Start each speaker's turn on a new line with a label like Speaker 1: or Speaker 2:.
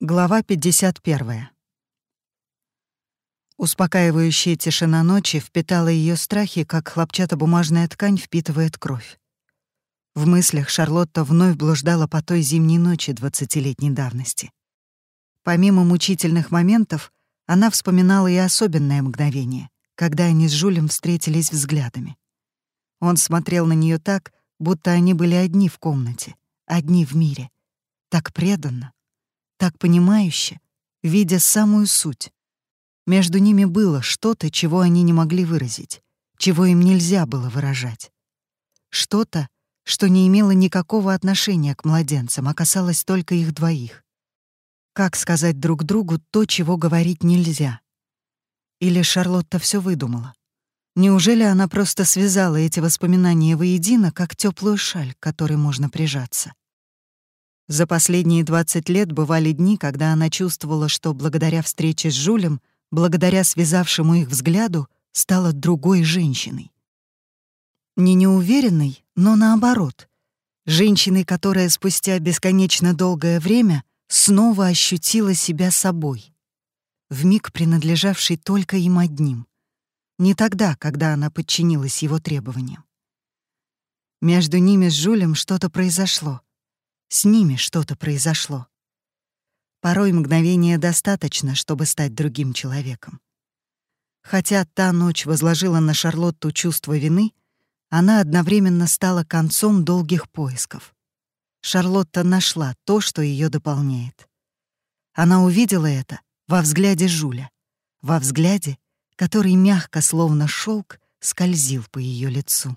Speaker 1: Глава 51. Успокаивающая тишина ночи впитала ее страхи, как хлопчатобумажная ткань впитывает кровь. В мыслях Шарлотта вновь блуждала по той зимней ночи двадцатилетней давности. Помимо мучительных моментов, она вспоминала и особенное мгновение, когда они с Жулем встретились взглядами. Он смотрел на нее так, будто они были одни в комнате, одни в мире. Так преданно, так понимающе, видя самую суть. Между ними было что-то, чего они не могли выразить, чего им нельзя было выражать. Что-то, что не имело никакого отношения к младенцам, а касалось только их двоих. Как сказать друг другу то, чего говорить нельзя? Или Шарлотта все выдумала? Неужели она просто связала эти воспоминания воедино, как теплую шаль, к которой можно прижаться? За последние 20 лет бывали дни, когда она чувствовала, что благодаря встрече с Жулем, благодаря связавшему их взгляду, стала другой женщиной. Не неуверенной, но наоборот. Женщиной, которая спустя бесконечно долгое время снова ощутила себя собой. в миг принадлежавшей только им одним. Не тогда, когда она подчинилась его требованиям. Между ними с Жулем что-то произошло — с ними что-то произошло. Порой мгновения достаточно, чтобы стать другим человеком. Хотя та ночь возложила на Шарлотту чувство вины, она одновременно стала концом долгих поисков. Шарлотта нашла то, что ее дополняет. Она увидела это во взгляде Жуля, во взгляде, который мягко, словно шелк, скользил по ее лицу.